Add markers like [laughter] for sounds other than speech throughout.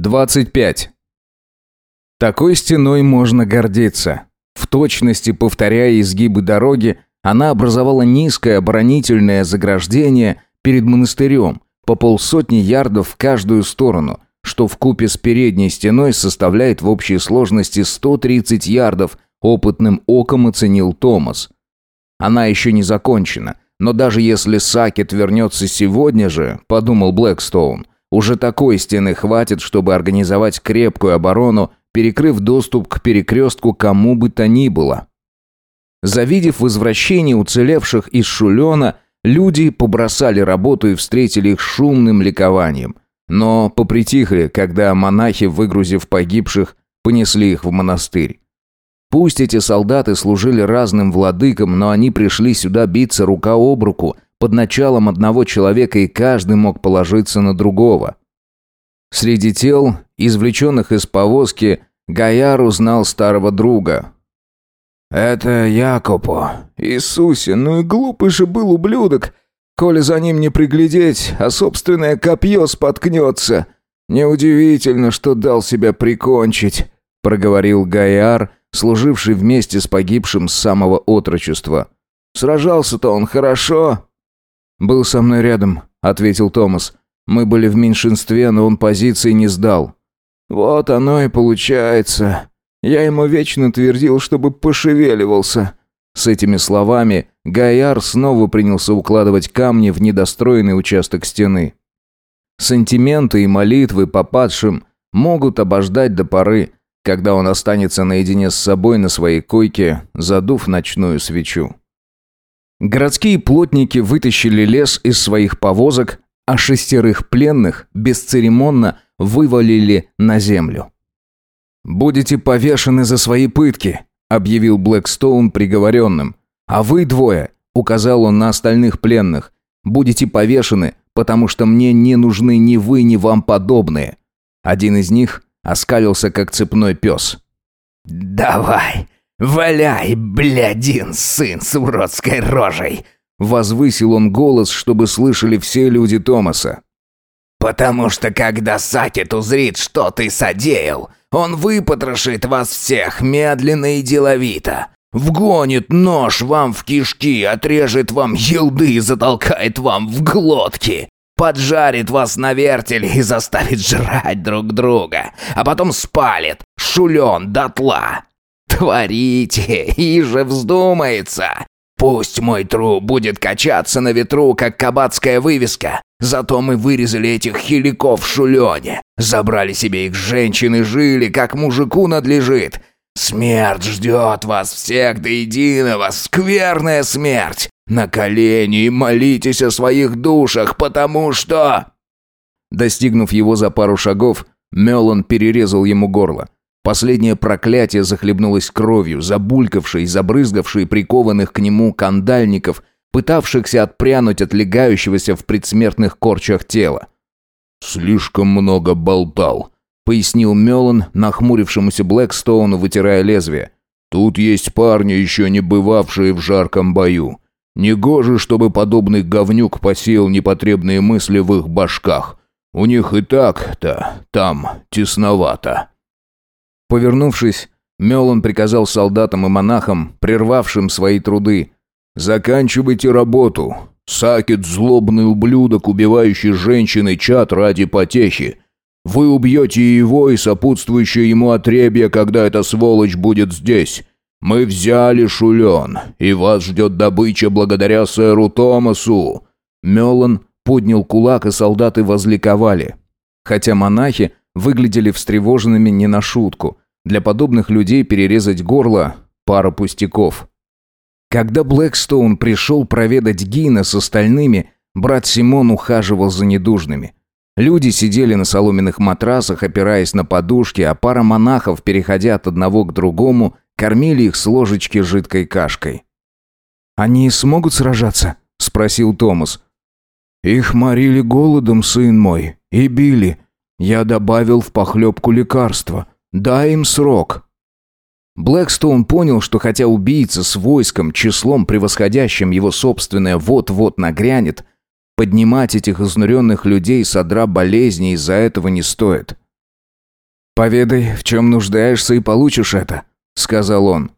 25. Такой стеной можно гордиться. В точности повторяя изгибы дороги, она образовала низкое оборонительное заграждение перед монастырем по полсотни ярдов в каждую сторону, что в купе с передней стеной составляет в общей сложности 130 ярдов, опытным оком оценил Томас. Она еще не закончена, но даже если Сакет вернется сегодня же, подумал Блэкстоун, уже такой стены хватит, чтобы организовать крепкую оборону, перекрыв доступ к перекрестку кому бы то ни было. Завидев возвращение уцелевших из Шулена, люди побросали работу и встретили их шумным ликованием. Но попритихли, когда монахи, выгрузив погибших, понесли их в монастырь. Пусть эти солдаты служили разным владыкам, но они пришли сюда биться рука об руку – под началом одного человека, и каждый мог положиться на другого. Среди тел, извлеченных из повозки, Гаяр узнал старого друга. «Это Якопо. Иисусе, ну и глупый же был ублюдок. Коли за ним не приглядеть, а собственное копье споткнется. Неудивительно, что дал себя прикончить», — проговорил Гаяр, служивший вместе с погибшим с самого отрочества. «Сражался-то он хорошо?» «Был со мной рядом», — ответил Томас. «Мы были в меньшинстве, но он позиции не сдал». «Вот оно и получается. Я ему вечно твердил, чтобы пошевеливался». С этими словами Гайар снова принялся укладывать камни в недостроенный участок стены. Сантименты и молитвы по падшим могут обождать до поры, когда он останется наедине с собой на своей койке, задув ночную свечу. Городские плотники вытащили лес из своих повозок, а шестерых пленных бесцеремонно вывалили на землю. «Будете повешены за свои пытки», — объявил Блэкстоун приговоренным. «А вы двое», — указал он на остальных пленных, — «будете повешены, потому что мне не нужны ни вы, ни вам подобные». Один из них оскалился, как цепной пес. «Давай, «Валяй, блядин, сын с уродской рожей!» Возвысил он голос, чтобы слышали все люди Томаса. «Потому что когда Сакет узрит, что ты содеял, он выпотрошит вас всех медленно и деловито. Вгонит нож вам в кишки, отрежет вам елды и затолкает вам в глотки. Поджарит вас на вертель и заставит жрать друг друга. А потом спалит, шулен дотла. Творите, [laughs] и же вздумается. Пусть мой труп будет качаться на ветру, как кабацкая вывеска. Зато мы вырезали этих хиликов в шулёне. Забрали себе их женщины, жили, как мужику надлежит. Смерть ждет вас всех до единого, скверная смерть. На колени и молитесь о своих душах, потому что...» Достигнув его за пару шагов, Мелон перерезал ему горло. Последнее проклятие захлебнулось кровью, забулькавшей, забрызгавшей прикованных к нему кандальников, пытавшихся отпрянуть от легающегося в предсмертных корчах тела. «Слишком много болтал», — пояснил Мелан, нахмурившемуся Блэкстоуну, вытирая лезвие. «Тут есть парни, еще не бывавшие в жарком бою. Негоже, чтобы подобный говнюк посеял непотребные мысли в их башках. У них и так-то там тесновато». Повернувшись, Мелон приказал солдатам и монахам, прервавшим свои труды, «Заканчивайте работу. Сакет – злобный ублюдок, убивающий женщин и чад ради потехи. Вы убьете его и сопутствующее ему отребье, когда эта сволочь будет здесь. Мы взяли Шулен, и вас ждет добыча благодаря сэру Томасу». Мелон поднял кулак, и солдаты возликовали. Хотя монахи выглядели встревоженными не на шутку. Для подобных людей перерезать горло – пара пустяков. Когда Блэкстоун пришел проведать Гина с остальными, брат Симон ухаживал за недужными. Люди сидели на соломенных матрасах, опираясь на подушки, а пара монахов, переходя от одного к другому, кормили их с ложечки жидкой кашкой. «Они смогут сражаться?» – спросил Томас. «Их морили голодом, сын мой, и били. Я добавил в похлебку лекарства. Дай им срок». Блэкстоун понял, что хотя убийца с войском, числом превосходящим его собственное, вот-вот нагрянет, поднимать этих изнуренных людей с одра болезни из-за этого не стоит. «Поведай, в чем нуждаешься, и получишь это», — сказал он.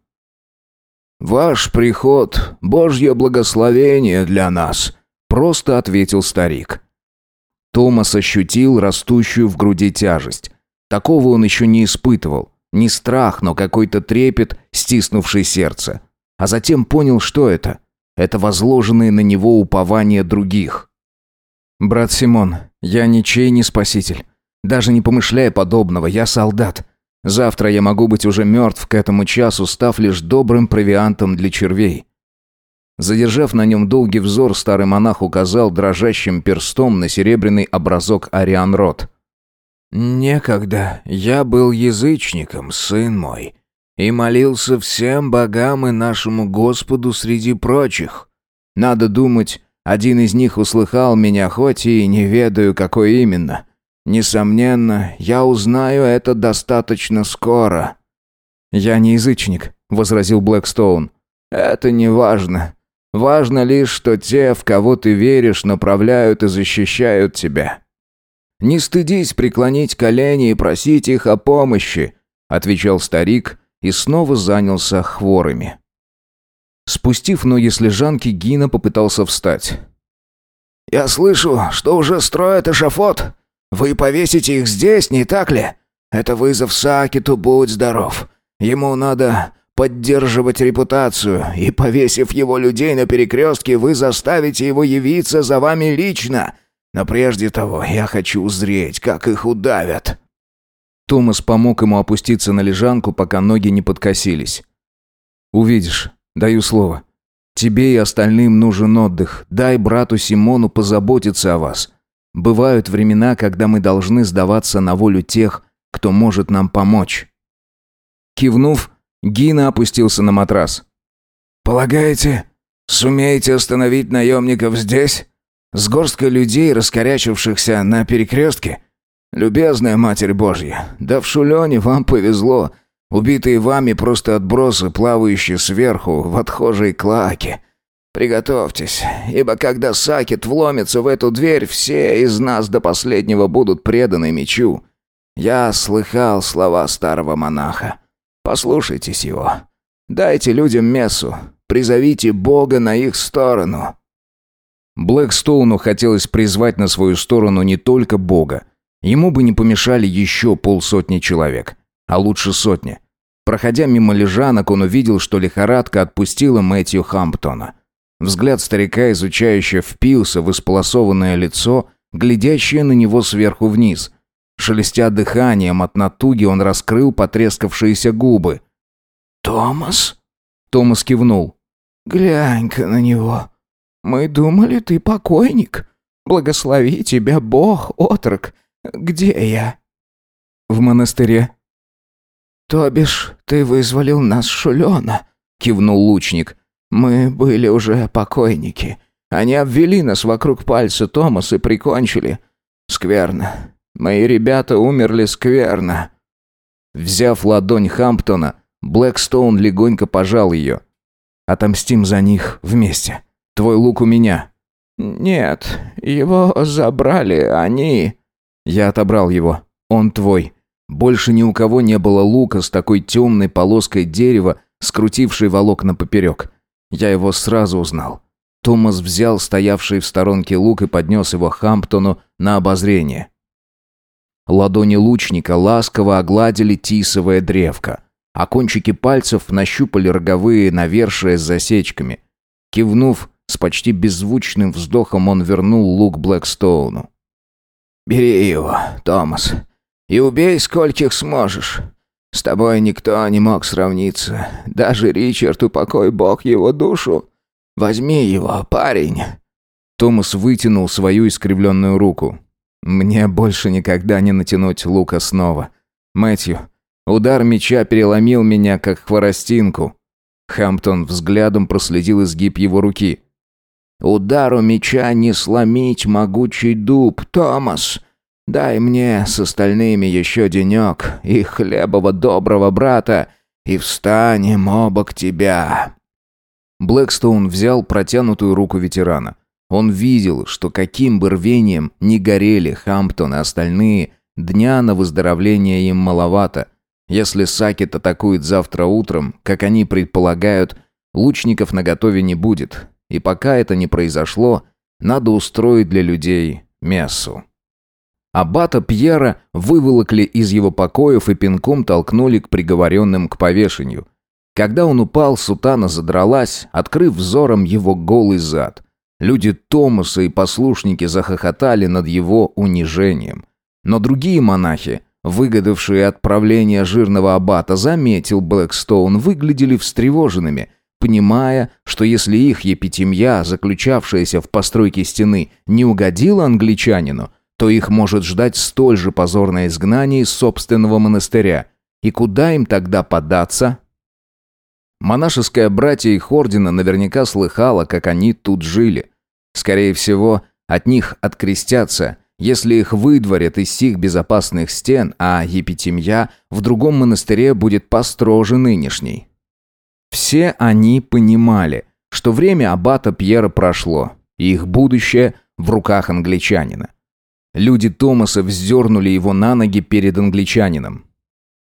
«Ваш приход — Божье благословение для нас», — просто ответил старик. Томас ощутил растущую в груди тяжесть. Такого он еще не испытывал. Не страх, но какой-то трепет, стиснувший сердце. А затем понял, что это. Это возложенные на него упования других. «Брат Симон, я ничей не спаситель. Даже не помышляя подобного, я солдат. Завтра я могу быть уже мертв к этому часу, став лишь добрым провиантом для червей». Задержав на нем долгий взор, старый монах указал дрожащим перстом на серебряный образок Ариан Рот. «Некогда я был язычником, сын мой, и молился всем богам и нашему Господу среди прочих. Надо думать, один из них услыхал меня, хоть и не ведаю, какой именно. Несомненно, я узнаю это достаточно скоро». «Я не язычник», — возразил Блэкстоун. «Это не важно. Важно лишь, что те, в кого ты веришь, направляют и защищают тебя. Не стыдись преклонить колени и просить их о помощи», отвечал старик и снова занялся хворыми. Спустив ноги с лежанки, Гина попытался встать. «Я слышу, что уже строят эшафот. Вы повесите их здесь, не так ли? Это вызов Сакиту, будь здоров. Ему надо поддерживать репутацию, и, повесив его людей на перекрестке, вы заставите его явиться за вами лично. Но прежде того я хочу узреть, как их удавят». Томас помог ему опуститься на лежанку, пока ноги не подкосились. «Увидишь, даю слово. Тебе и остальным нужен отдых. Дай брату Симону позаботиться о вас. Бывают времена, когда мы должны сдаваться на волю тех, кто может нам помочь». Кивнув, Гина опустился на матрас. «Полагаете, сумеете остановить наемников здесь?» С горсткой людей, раскорячившихся на перекрестке? Любезная Матерь Божья, да в Шулене вам повезло. Убитые вами просто отбросы, плавающие сверху в отхожей клаке. Приготовьтесь, ибо когда Сакет вломится в эту дверь, все из нас до последнего будут преданы мечу. Я слыхал слова старого монаха. Послушайтесь его. Дайте людям мессу, призовите Бога на их сторону. Блэкстоуну хотелось призвать на свою сторону не только Бога. Ему бы не помешали еще полсотни человек. А лучше сотни. Проходя мимо лежанок, он увидел, что лихорадка отпустила Мэтью Хамптона. Взгляд старика, изучающе впился в исполосованное лицо, глядящее на него сверху вниз. Шелестя дыханием от натуги, он раскрыл потрескавшиеся губы. «Томас?» Томас кивнул. «Глянь-ка на него. Мы думали, ты покойник. Благослови тебя Бог, отрок. Где я?» «В монастыре». «То бишь, ты вызволил нас Шулена?» — кивнул лучник. «Мы были уже покойники. Они обвели нас вокруг пальца Томас и прикончили. Скверно. Мои ребята умерли скверно». Взяв ладонь Хамптона, Блэкстоун легонько пожал ее. «Отомстим за них вместе». Твой лук у меня». «Нет, его забрали они...» «Я отобрал его. Он твой. Больше ни у кого не было лука с такой темной полоской дерева, скрутившей волокна поперек. Я его сразу узнал». Томас взял стоявший в сторонке лук и поднес его Хамптону на обозрение. Ладони лучника ласково огладили тисовое древко, а кончики пальцев нащупали роговые навершия с засечками. Кивнув, с почти беззвучным вздохом он вернул лук Блэкстоуну. «Бери его, Томас, и убей скольких сможешь. С тобой никто не мог сравниться, даже Ричард, упокой бог его душу. Возьми его, парень». Томас вытянул свою искривленную руку. «Мне больше никогда не натянуть лука снова. Мэтью, удар меча переломил меня, как хворостинку». Хамптон взглядом проследил изгиб его руки. Удару меча не сломить могучий дуб, Томас. Дай мне с остальными еще денек и хлебова доброго брата, и встанем оба к тебя». Блэкстоун взял протянутую руку ветерана. Он видел, что каким бы рвением ни горели Хамптон и остальные, дня на выздоровление им маловато. Если Сакет атакует завтра утром, как они предполагают, лучников наготове не будет. И пока это не произошло, надо устроить для людей мессу. Аббата Пьера выволокли из его покоев и пинком толкнули к приговоренным к повешению. Когда он упал, сутана задралась, открыв взором его голый зад. Люди Томаса и послушники захохотали над его унижением. Но другие монахи, выгодавшие отправление жирного аббата, заметил Блэкстоун, выглядели встревоженными, понимая, что если их епитемья, заключавшаяся в постройке стены, не угодила англичанину, то их может ждать столь же позорное изгнание из собственного монастыря. И куда им тогда податься? Монашеское братья их ордена наверняка слыхало, как они тут жили. Скорее всего, от них открестятся, если их выдворят из сих безопасных стен, а епитемья в другом монастыре будет построже нынешней. Все они понимали, что время аббата Пьера прошло, и их будущее в руках англичанина. Люди Томаса вздернули его на ноги перед англичанином.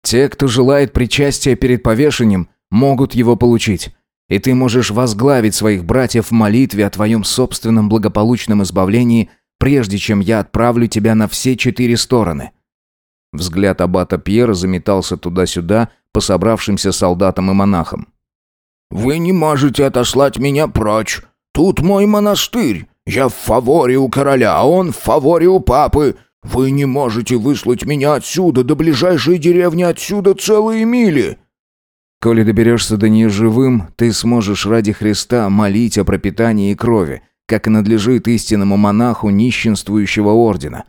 «Те, кто желает причастия перед повешением, могут его получить. И ты можешь возглавить своих братьев в молитве о твоем собственном благополучном избавлении, прежде чем я отправлю тебя на все четыре стороны». Взгляд аббата Пьера заметался туда-сюда по собравшимся солдатам и монахам. «Вы не можете отослать меня прочь. Тут мой монастырь. Я в фаворе у короля, а он в фаворе у папы. Вы не можете выслать меня отсюда, до ближайшей деревни отсюда целые мили». «Коли доберешься до нее живым, ты сможешь ради Христа молить о пропитании и крови, как и надлежит истинному монаху нищенствующего ордена.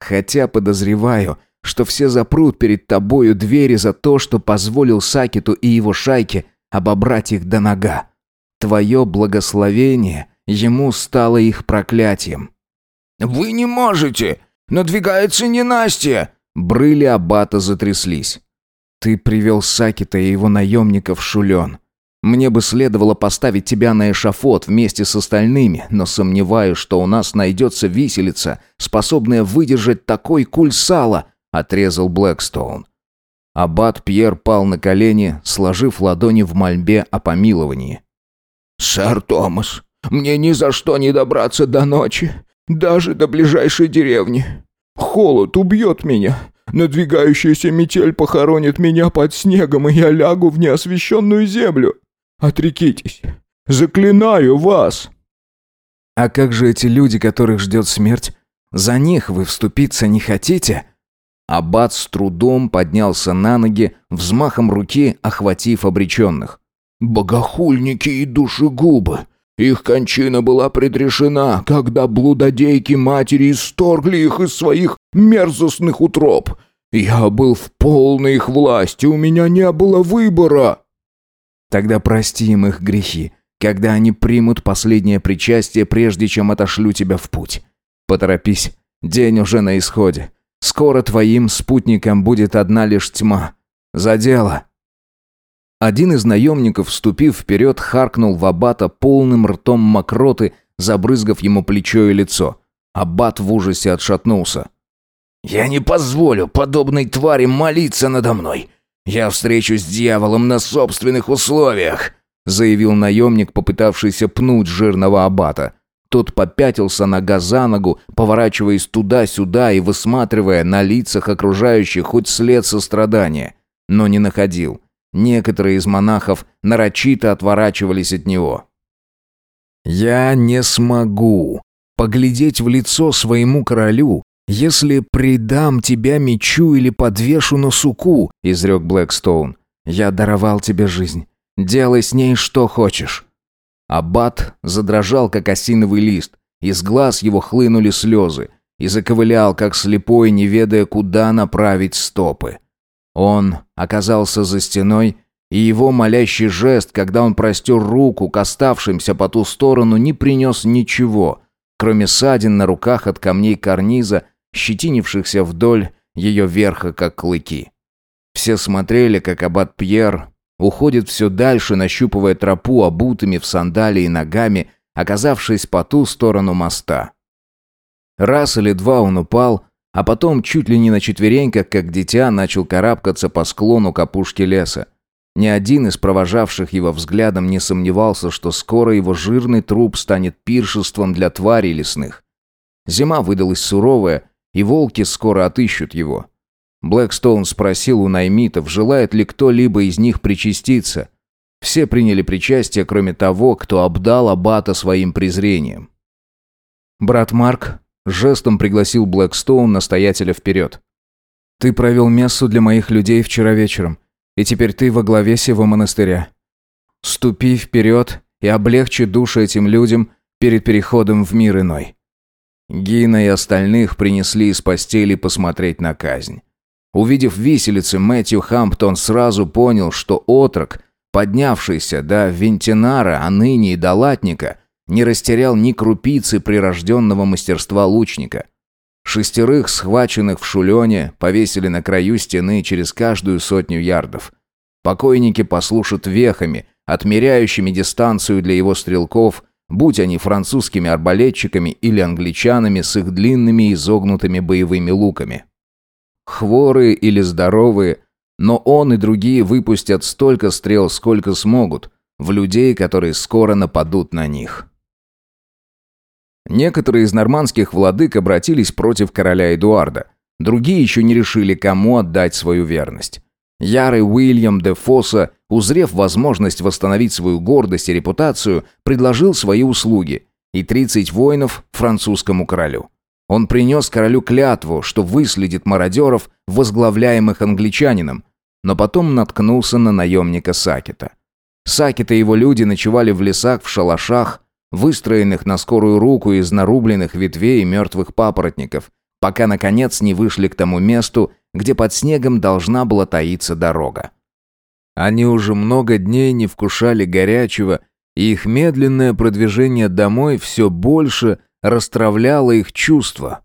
Хотя подозреваю, что все запрут перед тобою двери за то, что позволил Сакету и его шайке обобрать их до нога. Твое благословение Ему стало их проклятием. «Вы не можете! Надвигается ненастье!» Брыли аббата затряслись. «Ты привел Сакита и его наемников Шулен. Мне бы следовало поставить тебя на эшафот вместе с остальными, но сомневаюсь, что у нас найдется виселица, способная выдержать такой куль сала», — отрезал Блэкстоун. Аббат Пьер пал на колени, сложив ладони в мольбе о помиловании. «Сэр Томас, мне ни за что не добраться до ночи, даже до ближайшей деревни. Холод убьет меня. Надвигающаяся метель похоронит меня под снегом, и я лягу в неосвещенную землю. Отрекитесь. Заклинаю вас!» «А как же эти люди, которых ждет смерть? За них вы вступиться не хотите?» Аббат с трудом поднялся на ноги, взмахом руки охватив обреченных. «Богохульники и душегубы! Их кончина была предрешена, когда блудодейки матери исторгли их из своих мерзостных утроб. Я был в полной их власти, у меня не было выбора. Тогда прости им их грехи, когда они примут последнее причастие, прежде чем отошлю тебя в путь. Поторопись, день уже на исходе. Скоро твоим спутникам будет одна лишь тьма. За дело!» Один из наемников, вступив вперед, харкнул в аббата полным ртом мокроты, забрызгав ему плечо и лицо. Аббат в ужасе отшатнулся. «Я не позволю подобной твари молиться надо мной. Я встречусь с дьяволом на собственных условиях», заявил наемник, попытавшийся пнуть жирного аббата. Тот попятился нога за ногу, поворачиваясь туда-сюда и высматривая на лицах окружающих хоть след сострадания, но не находил. Некоторые из монахов нарочито отворачивались от него. «Я не смогу поглядеть в лицо своему королю, если предам тебя мечу или подвешу на суку», — изрек Блэкстоун. «Я даровал тебе жизнь. Делай с ней что хочешь». Аббат задрожал, как осиновый лист. Из глаз его хлынули слезы. И заковылял, как слепой, не ведая, куда направить стопы. Он оказался за стеной, и его молящий жест, когда он простер руку к оставшимся по ту сторону, не принес ничего, кроме ссадин на руках от камней карниза, щетинившихся вдоль ее верха, как клыки. Все смотрели, как аббат Пьер уходит все дальше, нащупывая тропу обутыми в сандалии ногами, оказавшись по ту сторону моста. Раз или два он упал, а потом чуть ли не на четвереньках, как дитя, начал карабкаться по склону капушки леса. Ни один из провожавших его взглядом не сомневался, что скоро его жирный труп станет пиршеством для тварей лесных. Зима выдалась суровая, и волки скоро отыщут его. Блэкстоун спросил у наймитов, желает ли кто-либо из них причаститься. Все приняли причастие, кроме того, кто обдал Аббата своим презрением. Брат Марк жестом пригласил Блэкстоун настоятеля вперед. «Ты провел мессу для моих людей вчера вечером, и теперь ты во главе сего монастыря. Ступи вперед и облегчи души этим людям перед переходом в мир иной». Гина и остальных принесли из постели посмотреть на казнь. Увидев виселицы, Мэтью Хамптон сразу понял, что отрок, поднявшийся до Вентинара, а ныне и до Латника, не растерял ни крупицы прирожденного мастерства лучника. Шестерых, схваченных в шулене, повесили на краю стены через каждую сотню ярдов. Покойники послушат вехами, отмеряющими дистанцию для его стрелков, будь они французскими арбалетчиками или англичанами с их длинными изогнутыми боевыми луками. Хворые или здоровые, но он и другие выпустят столько стрел, сколько смогут, в людей, которые скоро нападут на них. Некоторые из нормандских владык обратились против короля Эдуарда, другие еще не решили, кому отдать свою верность. Ярый Уильям де Фосса, узрев возможность восстановить свою гордость и репутацию, предложил свои услуги и 30 воинов французскому королю. Он принес королю клятву, что выследит мародеров, возглавляемых англичанином, но потом наткнулся на наемника Сакета. Сакет и его люди ночевали в лесах в шалашах, выстроенных на скорую руку из нарубленных ветвей мертвых папоротников, пока, наконец, не вышли к тому месту, где под снегом должна была таиться дорога. Они уже много дней не вкушали горячего, и их медленное продвижение домой все больше – расстравляло их чувства.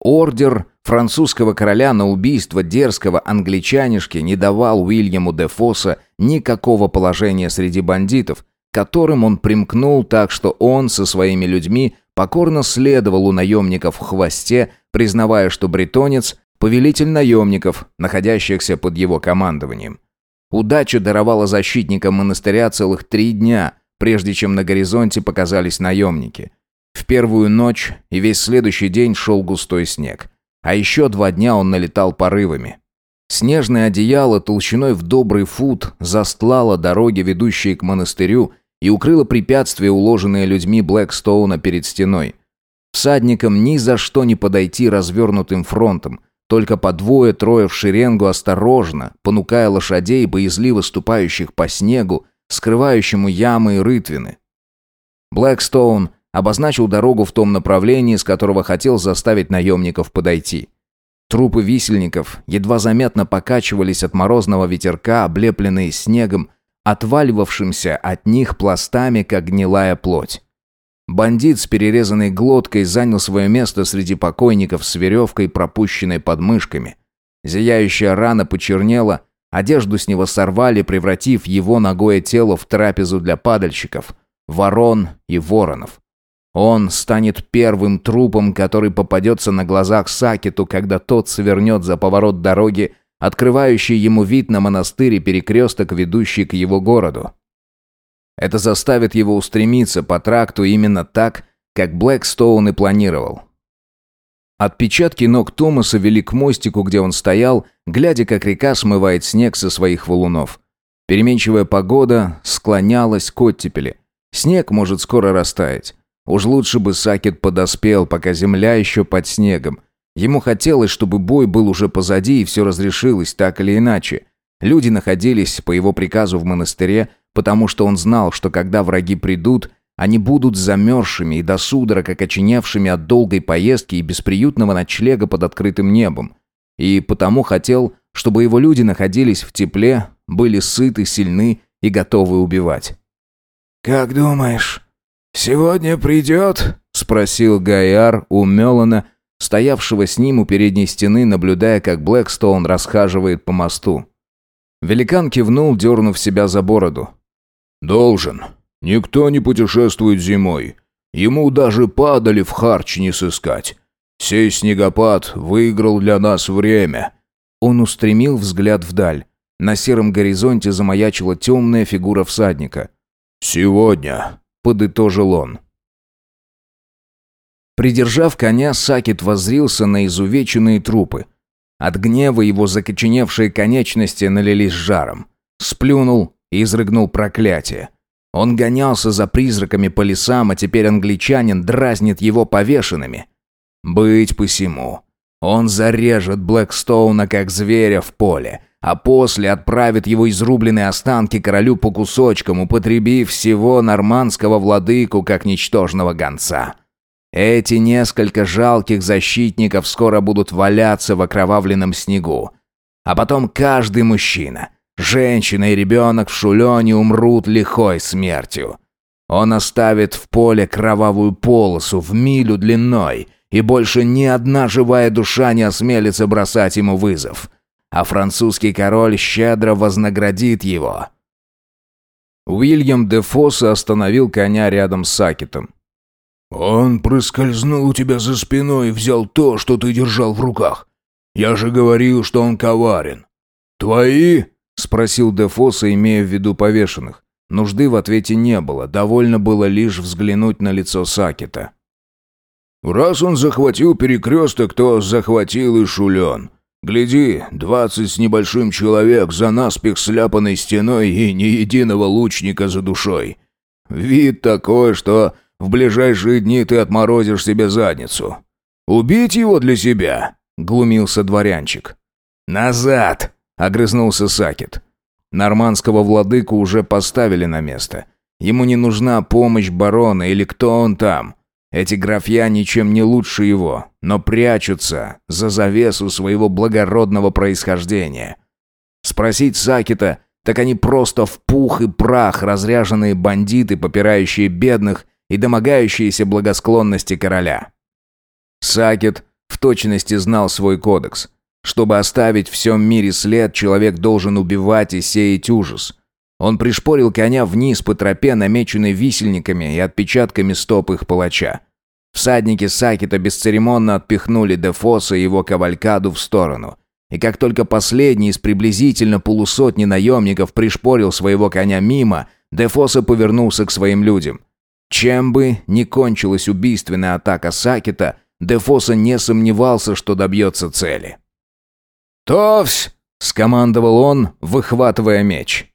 Ордер французского короля на убийство дерзкого англичанишки не давал Уильяму де Фосса никакого положения среди бандитов, которым он примкнул так, что он со своими людьми покорно следовал у наемников в хвосте, признавая, что бретонец – повелитель наемников, находящихся под его командованием. Удача даровала защитникам монастыря целых три дня, прежде чем на горизонте показались наемники – в первую ночь и весь следующий день шел густой снег. А еще два дня он налетал порывами. Снежное одеяло толщиной в добрый фут застлало дороги, ведущие к монастырю, и укрыло препятствия, уложенные людьми Блэкстоуна перед стеной. Всадникам ни за что не подойти развернутым фронтом, только по двое-трое в шеренгу осторожно, понукая лошадей, боязливо ступающих по снегу, скрывающему ямы и рытвины. Блэкстоун обозначил дорогу в том направлении, с которого хотел заставить наемников подойти. Трупы висельников едва заметно покачивались от морозного ветерка, облепленные снегом, отваливавшимся от них пластами, как гнилая плоть. Бандит с перерезанной глоткой занял свое место среди покойников с веревкой, пропущенной под мышками. Зияющая рана почернела, одежду с него сорвали, превратив его ногое тело в трапезу для падальщиков, ворон и воронов. Он станет первым трупом, который попадется на глазах Сакету, когда тот свернет за поворот дороги, открывающий ему вид на монастырь и перекресток, ведущий к его городу. Это заставит его устремиться по тракту именно так, как Блэкстоун и планировал. Отпечатки ног Томаса вели к мостику, где он стоял, глядя, как река смывает снег со своих валунов. Переменчивая погода склонялась к оттепели. Снег может скоро растаять. Уж лучше бы Сакет подоспел, пока земля еще под снегом. Ему хотелось, чтобы бой был уже позади и все разрешилось так или иначе. Люди находились по его приказу в монастыре, потому что он знал, что когда враги придут, они будут замерзшими и до судорог окоченевшими от долгой поездки и бесприютного ночлега под открытым небом. И потому хотел, чтобы его люди находились в тепле, были сыты, сильны и готовы убивать. «Как думаешь, «Сегодня придет?» — спросил Гайар у Мелана, стоявшего с ним у передней стены, наблюдая, как Блэкстоун расхаживает по мосту. Великан кивнул, дернув себя за бороду. «Должен. Никто не путешествует зимой. Ему даже падали в харч не сыскать. Сей снегопад выиграл для нас время». Он устремил взгляд вдаль. На сером горизонте замаячила темная фигура всадника. «Сегодня», — подытожил он. Придержав коня, Сакет воззрился на изувеченные трупы. От гнева его закоченевшие конечности налились жаром. Сплюнул и изрыгнул проклятие. Он гонялся за призраками по лесам, а теперь англичанин дразнит его повешенными. Быть посему. Он зарежет Блэкстоуна как зверя в поле, а после отправит его изрубленные останки королю по кусочкам, употребив всего нормандского владыку как ничтожного гонца. Эти несколько жалких защитников скоро будут валяться в окровавленном снегу. А потом каждый мужчина, женщина и ребенок в Шулёне умрут лихой смертью. Он оставит в поле кровавую полосу в милю длиной, и больше ни одна живая душа не осмелится бросать ему вызов. А французский король щедро вознаградит его. Уильям де Фосса остановил коня рядом с Сакетом. «Он проскользнул у тебя за спиной и взял то, что ты держал в руках. Я же говорил, что он коварен. Твои?» — спросил Дефоса, имея в виду повешенных. Нужды в ответе не было, довольно было лишь взглянуть на лицо Сакета. «Раз он захватил перекресток, то захватил и Шулен. Гляди, двадцать с небольшим человек за наспех сляпанной стеной и ни единого лучника за душой. Вид такой, что в ближайшие дни ты отморозишь себе задницу. Убить его для себя?» — глумился дворянчик. «Назад!» — огрызнулся Сакет. Нормандского владыку уже поставили на место. Ему не нужна помощь барона или кто он там. Эти графья ничем не лучше его, но прячутся за завесу своего благородного происхождения. Спросить Сакета, так они просто в пух и прах разряженные бандиты, попирающие бедных и домогающиеся благосклонности короля. Сакет в точности знал свой кодекс. Чтобы оставить в всем мире след, человек должен убивать и сеять ужас. Он пришпорил коня вниз по тропе, намеченной висельниками и отпечатками стоп их палача. Всадники Сакета бесцеремонно отпихнули Дефоса и его кавалькаду в сторону. И как только последний из приблизительно полусотни наемников пришпорил своего коня мимо, Дефоса повернулся к своим людям. Чем бы ни кончилась убийственная атака Сакета, Дефоса не сомневался, что добьется цели. «Товсь!» — скомандовал он, выхватывая меч.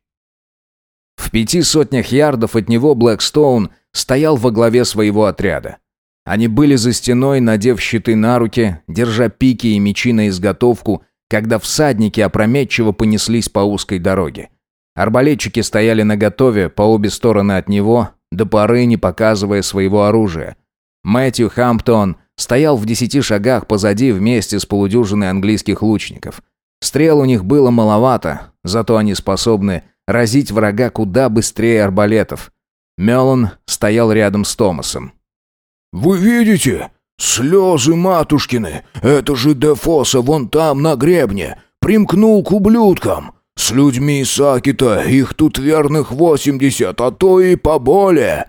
В пяти сотнях ярдов от него Блэкстоун стоял во главе своего отряда. Они были за стеной, надев щиты на руки, держа пики и мечи на изготовку, когда всадники опрометчиво понеслись по узкой дороге. Арбалетчики стояли наготове по обе стороны от него, до поры не показывая своего оружия. Мэтью Хамптон стоял в десяти шагах позади вместе с полудюжиной английских лучников. Стрел у них было маловато, зато они способны разить врага куда быстрее арбалетов. Мелон стоял рядом с Томасом. «Вы видите? Слезы матушкины! Это же Дефоса вон там на гребне! Примкнул к ублюдкам! С людьми Сакита их тут верных восемьдесят, а то и поболее!»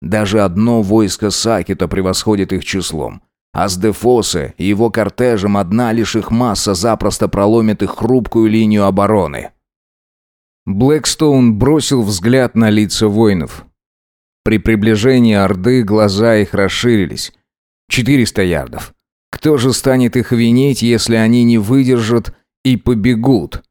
Даже одно войско Сакита превосходит их числом. А с Дефосе и его кортежем одна лишь их масса запросто проломит их хрупкую линию обороны. Блэкстоун бросил взгляд на лица воинов. При приближении Орды глаза их расширились. Четыреста ярдов. Кто же станет их винить, если они не выдержат и побегут?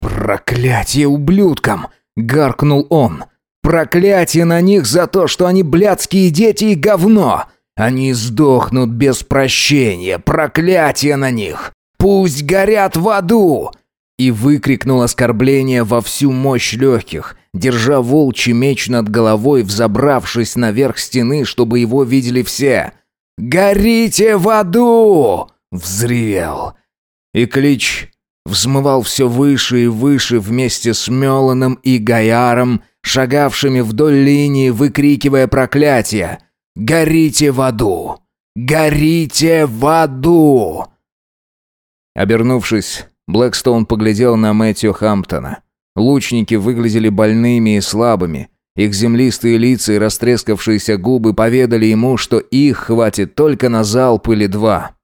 «Проклятие ублюдкам!» — гаркнул он. «Проклятие на них за то, что они блядские дети и говно! Они сдохнут без прощения! Проклятие на них! Пусть горят в аду!» И выкрикнул оскорбление во всю мощь легких, держа волчий меч над головой, взобравшись наверх стены, чтобы его видели все. «Горите в аду!» — взревел. И клич взмывал все выше и выше вместе с Меланом и Гаяром, шагавшими вдоль линии, выкрикивая проклятия. «Горите в аду! Горите в аду!» Обернувшись, Блэкстоун поглядел на Мэтью Хамптона. Лучники выглядели больными и слабыми, Их землистые лица и растрескавшиеся губы поведали ему, что их хватит только на залп или два.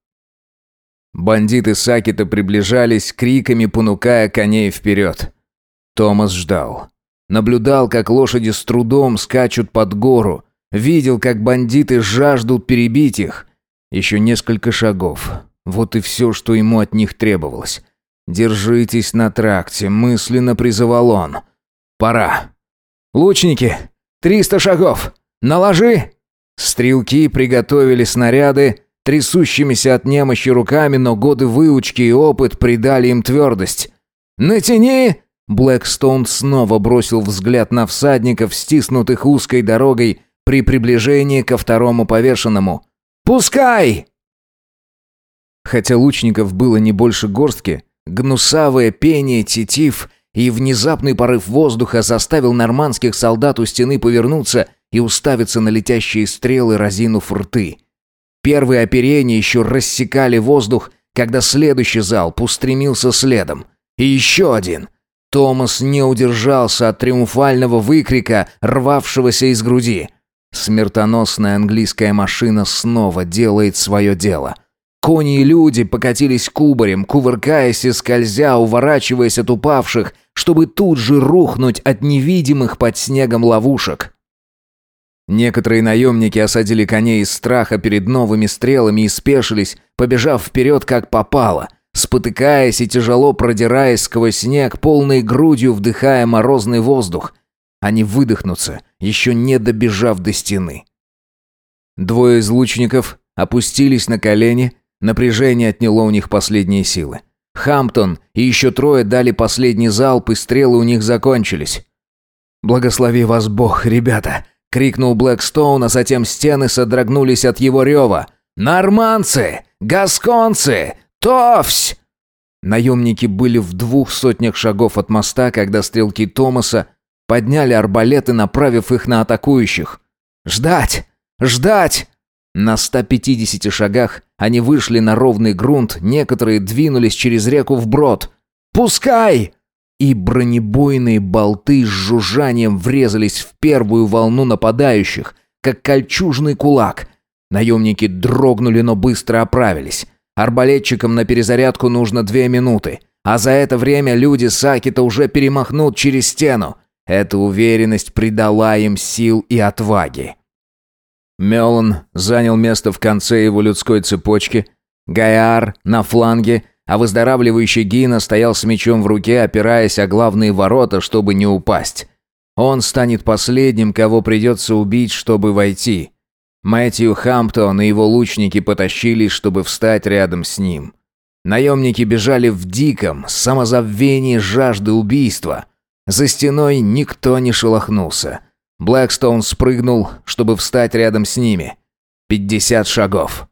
Бандиты Сакита приближались, криками понукая коней вперед. Томас ждал. Наблюдал, как лошади с трудом скачут под гору. Видел, как бандиты жаждут перебить их. Еще несколько шагов. Вот и все, что ему от них требовалось. «Держитесь на тракте», — мысленно призывал он. «Пора». «Лучники! Триста шагов! Наложи!» Стрелки приготовили снаряды, трясущимися от немощи руками, но годы выучки и опыт придали им твердость. «Натяни!» Блэкстоун снова бросил взгляд на всадников, стиснутых узкой дорогой при приближении ко второму повешенному. «Пускай!» Хотя лучников было не больше горстки, гнусавое пение тетив – и внезапный порыв воздуха заставил нормандских солдат у стены повернуться и уставиться на летящие стрелы, разинув рты. Первые оперения еще рассекали воздух, когда следующий залп устремился следом. И еще один. Томас не удержался от триумфального выкрика, рвавшегося из груди. Смертоносная английская машина снова делает свое дело. Кони и люди покатились кубарем, кувыркаясь и скользя, уворачиваясь от упавших, чтобы тут же рухнуть от невидимых под снегом ловушек. Некоторые наемники осадили коней из страха перед новыми стрелами и спешились, побежав вперед как попало, спотыкаясь и тяжело продираясь сквозь снег, полной грудью вдыхая морозный воздух. Они выдохнутся, еще не добежав до стены. Двое из лучников опустились на колени, Напряжение отняло у них последние силы. Хамптон и еще трое дали последний залп, и стрелы у них закончились. «Благослови вас Бог, ребята!» — крикнул Блэкстоун, а затем стены содрогнулись от его рева. «Норманцы! Гасконцы! Товсь!» Наемники были в двух сотнях шагов от моста, когда стрелки Томаса подняли арбалеты, направив их на атакующих. «Ждать! Ждать!» На 150 шагах они вышли на ровный грунт, некоторые двинулись через реку вброд. «Пускай!» И бронебойные болты с жужжанием врезались в первую волну нападающих, как кольчужный кулак. Наемники дрогнули, но быстро оправились. Арбалетчикам на перезарядку нужно две минуты. А за это время люди Сакита уже перемахнут через стену. Эта уверенность придала им сил и отваги. Мелон занял место в конце его людской цепочки, Гайар на фланге, а выздоравливающий Гина стоял с мечом в руке, опираясь о главные ворота, чтобы не упасть. Он станет последним, кого придется убить, чтобы войти. Мэтью Хамптон и его лучники потащились, чтобы встать рядом с ним. Наемники бежали в диком, самозабвении жажды убийства. За стеной никто не шелохнулся. Блэкстоун спрыгнул, чтобы встать рядом с ними. Пятьдесят шагов.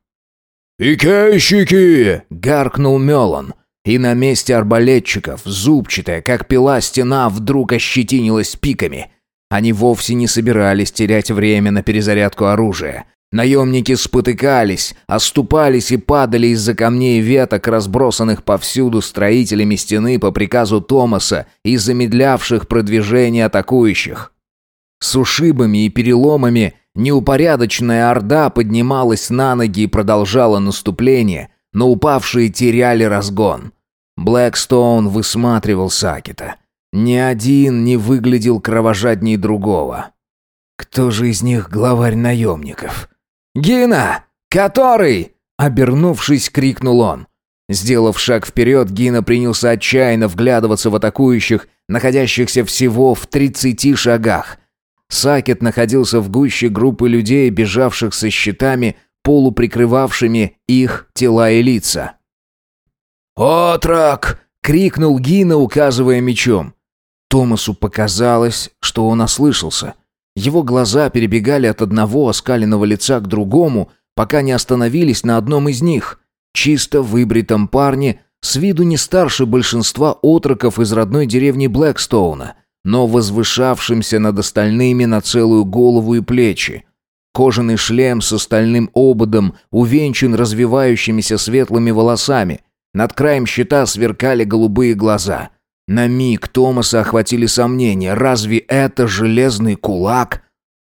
«Пикейщики!» — гаркнул Мелон. И на месте арбалетчиков, зубчатая, как пила стена, вдруг ощетинилась пиками. Они вовсе не собирались терять время на перезарядку оружия. Наемники спотыкались, оступались и падали из-за камней и веток, разбросанных повсюду строителями стены по приказу Томаса и замедлявших продвижение атакующих. С ушибами и переломами неупорядоченная орда поднималась на ноги и продолжала наступление, но упавшие теряли разгон. Блэкстоун высматривал Сакета. Ни один не выглядел кровожадней другого. Кто же из них главарь наемников? «Гина! Который?» Обернувшись, крикнул он. Сделав шаг вперед, Гина принялся отчаянно вглядываться в атакующих, находящихся всего в тридцати шагах. Сакет находился в гуще группы людей, бежавших со щитами, полуприкрывавшими их тела и лица. «Отрок!» — крикнул Гина, указывая мечом. Томасу показалось, что он ослышался. Его глаза перебегали от одного оскаленного лица к другому, пока не остановились на одном из них. Чисто выбритом парне, с виду не старше большинства отроков из родной деревни Блэкстоуна — но возвышавшимся над остальными на целую голову и плечи. Кожаный шлем с остальным ободом увенчан развивающимися светлыми волосами. Над краем щита сверкали голубые глаза. На миг Томаса охватили сомнения. Разве это железный кулак?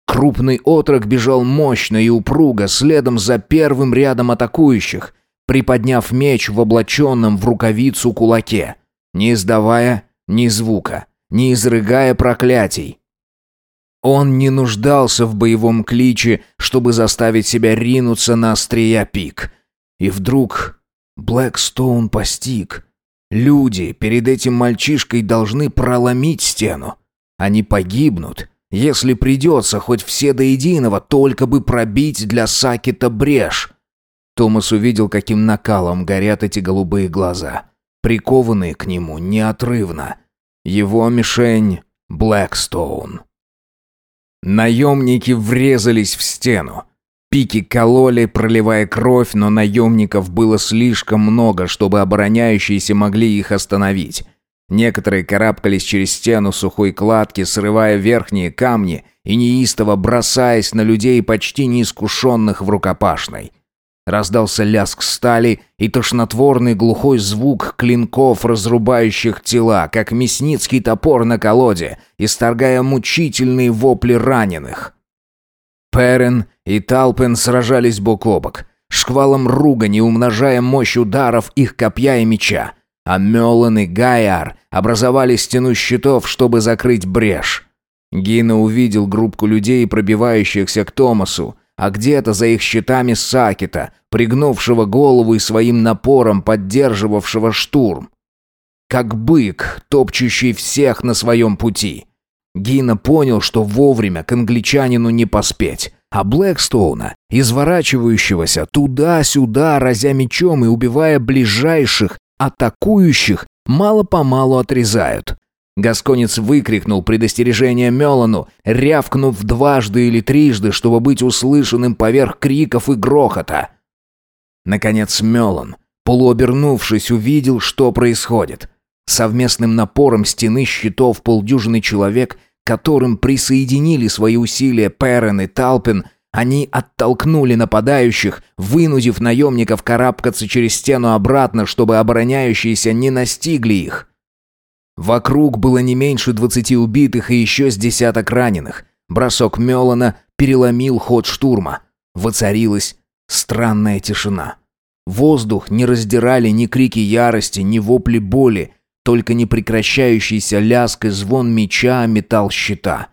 Крупный отрок бежал мощно и упруго, следом за первым рядом атакующих, приподняв меч в облаченном в рукавицу кулаке, не издавая ни звука, не изрыгая проклятий. Он не нуждался в боевом кличе, чтобы заставить себя ринуться на острия пик. И вдруг Блэкстоун постиг. Люди перед этим мальчишкой должны проломить стену. Они погибнут, если придется хоть все до единого, только бы пробить для Сакета брешь. Томас увидел, каким накалом горят эти голубые глаза, прикованные к нему неотрывно. Его мишень — Блэкстоун. Наемники врезались в стену. Пики кололи, проливая кровь, но наемников было слишком много, чтобы обороняющиеся могли их остановить. Некоторые карабкались через стену сухой кладки, срывая верхние камни и неистово бросаясь на людей, почти неискушенных в рукопашной. Раздался лязг стали и тошнотворный глухой звук клинков, разрубающих тела, как мясницкий топор на колоде, исторгая мучительные вопли раненых. Перен и Талпен сражались бок о бок, шквалом ругани умножая мощь ударов их копья и меча, а Мелан и Гайар образовали стену щитов, чтобы закрыть брешь. Гина увидел группку людей, пробивающихся к Томасу, а где-то за их щитами Сакета, пригнувшего голову и своим напором поддерживавшего штурм. Как бык, топчущий всех на своем пути. Гина понял, что вовремя к англичанину не поспеть, а Блэкстоуна, изворачивающегося туда-сюда, разя мечом и убивая ближайших, атакующих, мало-помалу отрезают. Гасконец выкрикнул предостережение Мелану, рявкнув дважды или трижды, чтобы быть услышанным поверх криков и грохота. Наконец Мелан, полуобернувшись, увидел, что происходит. Совместным напором стены щитов полдюжины человек, которым присоединили свои усилия Перен и Талпин, они оттолкнули нападающих, вынудив наемников карабкаться через стену обратно, чтобы обороняющиеся не настигли их. Вокруг было не меньше двадцати убитых и еще с десяток раненых. Бросок Мелана переломил ход штурма. Воцарилась странная тишина. Воздух не раздирали ни крики ярости, ни вопли боли, только непрекращающийся лязг и звон меча металл щита.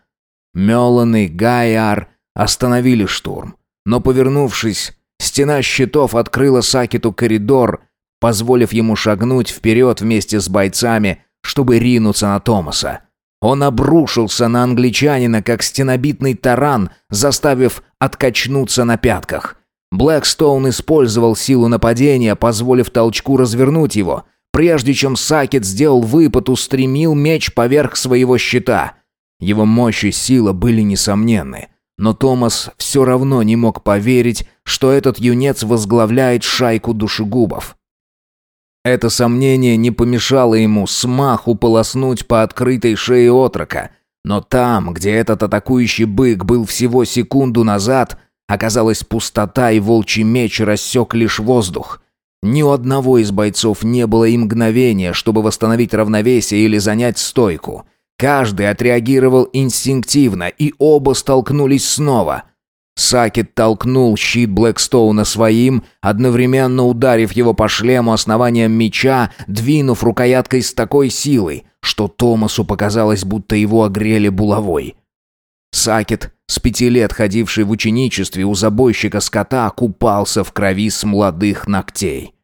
Мелан и Гайар остановили штурм. Но, повернувшись, стена щитов открыла Сакету коридор, позволив ему шагнуть вперед вместе с бойцами, чтобы ринуться на Томаса. Он обрушился на англичанина, как стенобитный таран, заставив откачнуться на пятках. Блэкстоун использовал силу нападения, позволив толчку развернуть его. Прежде чем Сакет сделал выпад, устремил меч поверх своего щита. Его мощь и сила были несомненны. Но Томас все равно не мог поверить, что этот юнец возглавляет шайку душегубов. Это сомнение не помешало ему смаху полоснуть по открытой шее отрока. Но там, где этот атакующий бык был всего секунду назад, оказалась пустота, и волчий меч рассек лишь воздух. Ни у одного из бойцов не было и мгновения, чтобы восстановить равновесие или занять стойку. Каждый отреагировал инстинктивно, и оба столкнулись снова. Сакет толкнул щит Блэкстоуна своим, одновременно ударив его по шлему основанием меча, двинув рукояткой с такой силой, что Томасу показалось, будто его огрели булавой. Сакет, с пяти лет ходивший в ученичестве у забойщика скота, купался в крови с молодых ногтей.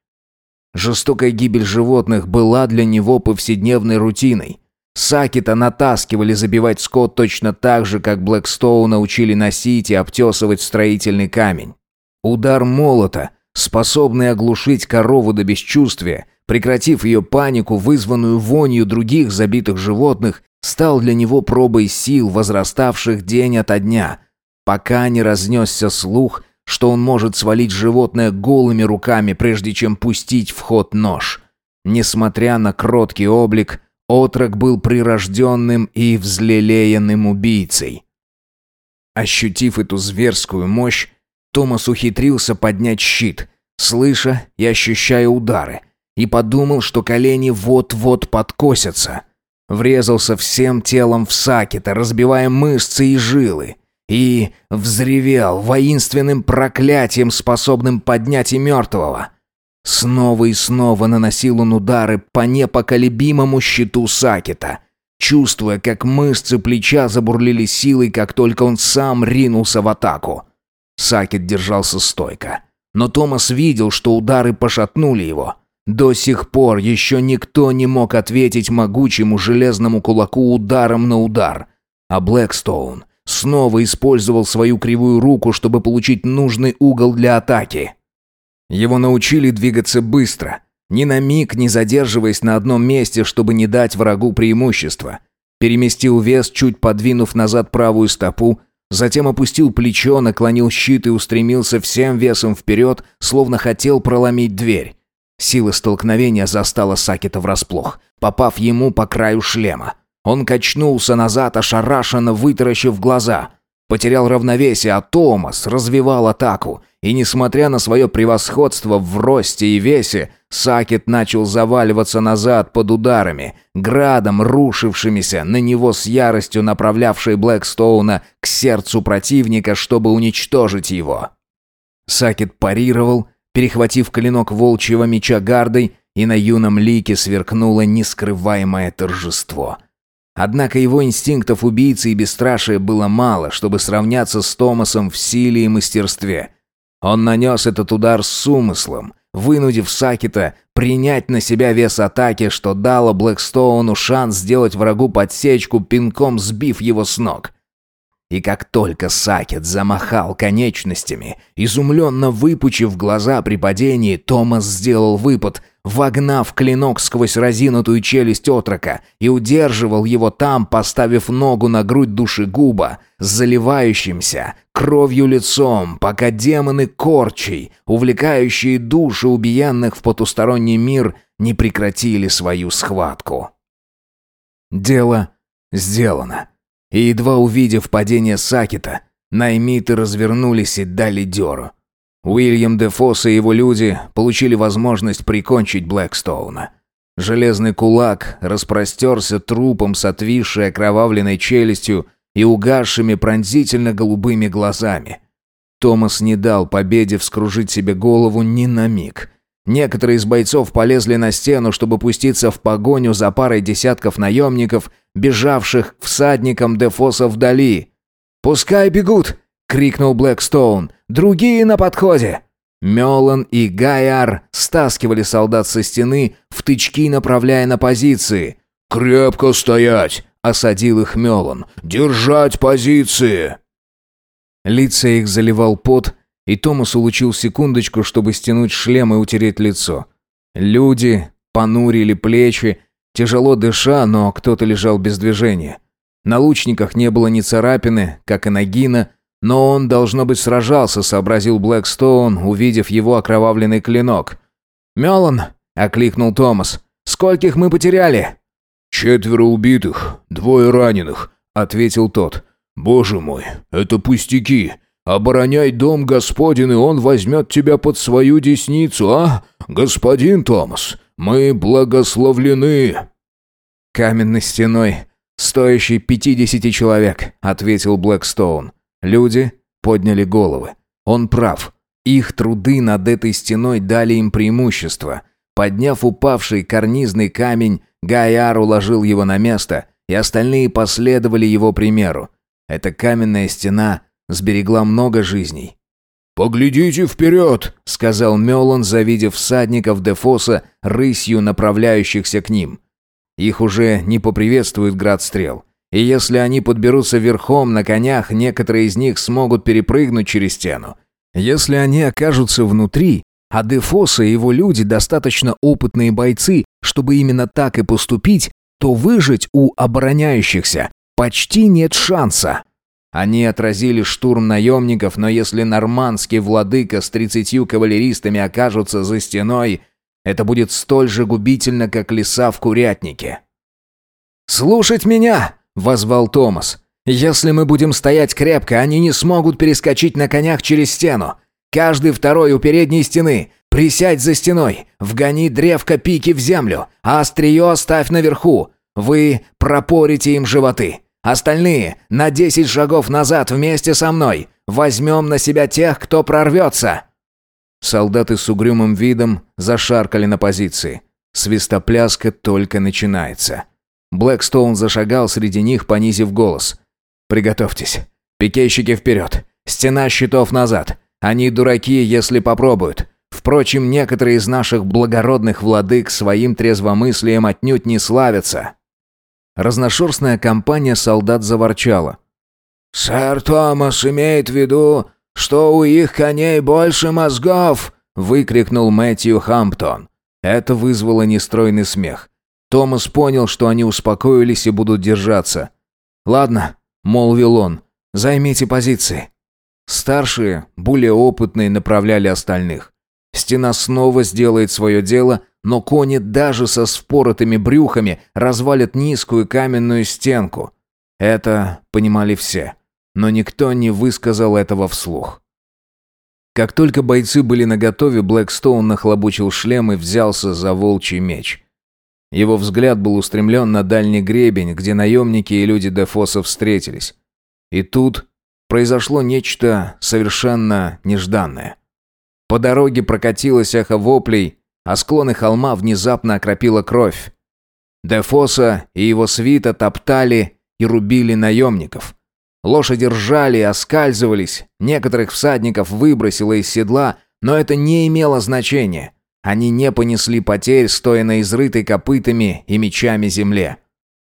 Жестокая гибель животных была для него повседневной рутиной – Сакита натаскивали забивать скот точно так же, как Блэкстоуна учили носить и обтесывать строительный камень. Удар молота, способный оглушить корову до бесчувствия, прекратив ее панику, вызванную вонью других забитых животных, стал для него пробой сил, возраставших день ото дня, пока не разнесся слух, что он может свалить животное голыми руками, прежде чем пустить в ход нож. Несмотря на кроткий облик, Отрок был прирожденным и взлелеянным убийцей. Ощутив эту зверскую мощь, Томас ухитрился поднять щит, слыша и ощущая удары, и подумал, что колени вот-вот подкосятся. врезался всем телом в Сакета, разбивая мышцы и жилы, и взревел воинственным проклятием, способным поднять и мертвого. Снова и снова наносил он удары по непоколебимому щиту Сакета, чувствуя, как мышцы плеча забурлили силой, как только он сам ринулся в атаку. Сакет держался стойко. Но Томас видел, что удары пошатнули его. До сих пор еще никто не мог ответить могучему железному кулаку ударом на удар. А Блэкстоун снова использовал свою кривую руку, чтобы получить нужный угол для атаки. Его научили двигаться быстро, ни на миг не задерживаясь на одном месте, чтобы не дать врагу преимущества. Переместил вес, чуть подвинув назад правую стопу, затем опустил плечо, наклонил щит и устремился всем весом вперед, словно хотел проломить дверь. Сила столкновения застала Сакета врасплох, попав ему по краю шлема. Он качнулся назад, ошарашенно вытаращив глаза. Потерял равновесие, а Томас развивал атаку. И несмотря на свое превосходство в росте и весе, Сакет начал заваливаться назад под ударами, градом рушившимися на него с яростью направлявшей Блэкстоуна к сердцу противника, чтобы уничтожить его. Сакет парировал, перехватив клинок волчьего меча гардой, и на юном лике сверкнуло нескрываемое торжество — Однако его инстинктов убийцы и бесстрашия было мало, чтобы сравняться с Томасом в силе и мастерстве. Он нанес этот удар с умыслом, вынудив Сакета принять на себя вес атаки, что дало Блэкстоуну шанс сделать врагу подсечку, пинком сбив его с ног. И как только Сакет замахал конечностями, изумленно выпучив глаза при падении, Томас сделал выпад, вогнав клинок сквозь разинутую челюсть отрока и удерживал его там, поставив ногу на грудь душегуба, с заливающимся кровью лицом, пока демоны корчей, увлекающие души убиенных в потусторонний мир, не прекратили свою схватку. Дело сделано. И едва увидев падение Сакета, наймиты развернулись и дали дёру. Уильям Дефос и его люди получили возможность прикончить Блэкстоуна. Железный кулак распростерся трупом с отвисшей окровавленной челюстью и угасшими пронзительно-голубыми глазами. Томас не дал победе вскружить себе голову ни на миг. Некоторые из бойцов полезли на стену, чтобы пуститься в погоню за парой десятков наемников, бежавших всадникам Дефоса вдали. «Пускай бегут!» — крикнул Блэкстоун. «Другие на подходе!» Мелан и Гайар стаскивали солдат со стены, в тычки направляя на позиции. «Крепко стоять!» — осадил их Мелан. «Держать позиции!» Лица их заливал пот, и Томас улучил секундочку, чтобы стянуть шлем и утереть лицо. Люди понурили плечи, тяжело дыша, но кто-то лежал без движения. На лучниках не было ни царапины, как и на Гина, но он, должно быть, сражался, сообразил Блэкстоун, увидев его окровавленный клинок. «Мелан!» — окликнул Томас. «Скольких мы потеряли?» «Четверо убитых, двое раненых», — ответил тот. «Боже мой, это пустяки. Обороняй дом господин, и он возьмет тебя под свою десницу, а, господин Томас? Мы благословлены!» «Каменной стеной, стоящей пятидесяти человек», — ответил Блэкстоун. Люди подняли головы. Он прав. Их труды над этой стеной дали им преимущество. Подняв упавший карнизный камень, Гайар уложил его на место, и остальные последовали его примеру. Эта каменная стена сберегла много жизней. «Поглядите вперед!» — сказал Мелан, завидев всадников Дефоса, рысью направляющихся к ним. Их уже не поприветствует град стрел. И если они подберутся верхом на конях, некоторые из них смогут перепрыгнуть через стену. Если они окажутся внутри, а Дефоса и его люди достаточно опытные бойцы, чтобы именно так и поступить, то выжить у обороняющихся почти нет шанса. Они отразили штурм наемников, но если нормандский владыка с тридцатью кавалеристами окажутся за стеной, это будет столь же губительно, как леса в курятнике. «Слушать меня!» — возвал Томас. «Если мы будем стоять крепко, они не смогут перескочить на конях через стену. Каждый второй у передней стены. Присядь за стеной, вгони древко пики в землю, а острие оставь наверху. Вы пропорите им животы. Остальные на десять шагов назад вместе со мной. Возьмем на себя тех, кто прорвется!» Солдаты с угрюмым видом зашаркали на позиции. Свистопляска только начинается. Блэкстоун зашагал среди них, понизив голос. «Приготовьтесь. Пикейщики вперед. Стена щитов назад. Они дураки, если попробуют. Впрочем, некоторые из наших благородных владык своим трезвомыслием отнюдь не славятся». Разношерстная компания солдат заворчала. «Сэр Томас имеет в виду, что у их коней больше мозгов!» — выкрикнул Мэтью Хамптон. Это вызвало нестройный смех. Томас понял, что они успокоились и будут держаться. «Ладно», — молвил он, — «займите позиции». Старшие, более опытные, направляли остальных. Стена снова сделает свое дело, но кони даже со впоротыми брюхами развалят низкую каменную стенку. Это понимали все, но никто не высказал этого вслух. Как только бойцы были наготове, Блэкстоун нахлобучил шлем и взялся за волчий меч. Его взгляд был устремлен на дальний гребень, где наемники и люди Дефоса встретились. И тут произошло нечто совершенно нежданное. По дороге прокатилось эхо воплей, а склоны холма внезапно окропила кровь. Дефоса и его свита топтали и рубили наемников. Лошади ржали оскальзывались, некоторых всадников выбросило из седла, но это не имело значения. Они не понесли потерь, стоя на изрытой копытами и мечами земле.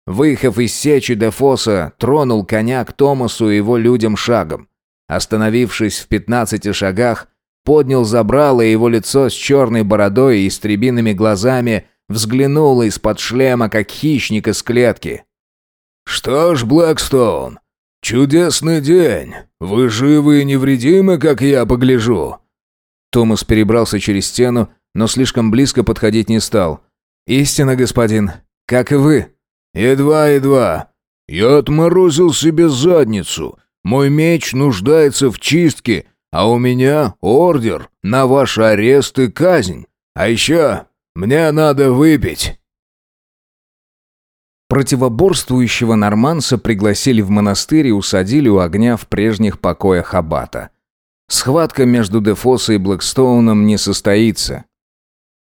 Выехав из сечи Дефоса, тронул коня к Томасу и его людям шагом. Остановившись в пятнадцати шагах, поднял забрало, его лицо с черной бородой и истребиными глазами взглянуло из-под шлема, как хищник из клетки. «Что ж, Блэкстоун, чудесный день. Вы живы и невредимы, как я погляжу». Томас перебрался через стену, но слишком близко подходить не стал. «Истинно, господин, как и вы». «Едва-едва. Я отморозил себе задницу. Мой меч нуждается в чистке, а у меня ордер на ваш арест и казнь. А еще мне надо выпить». Противоборствующего норманца пригласили в монастырь и усадили у огня в прежних покоях аббата. Схватка между Дефоса и Блэкстоуном не состоится.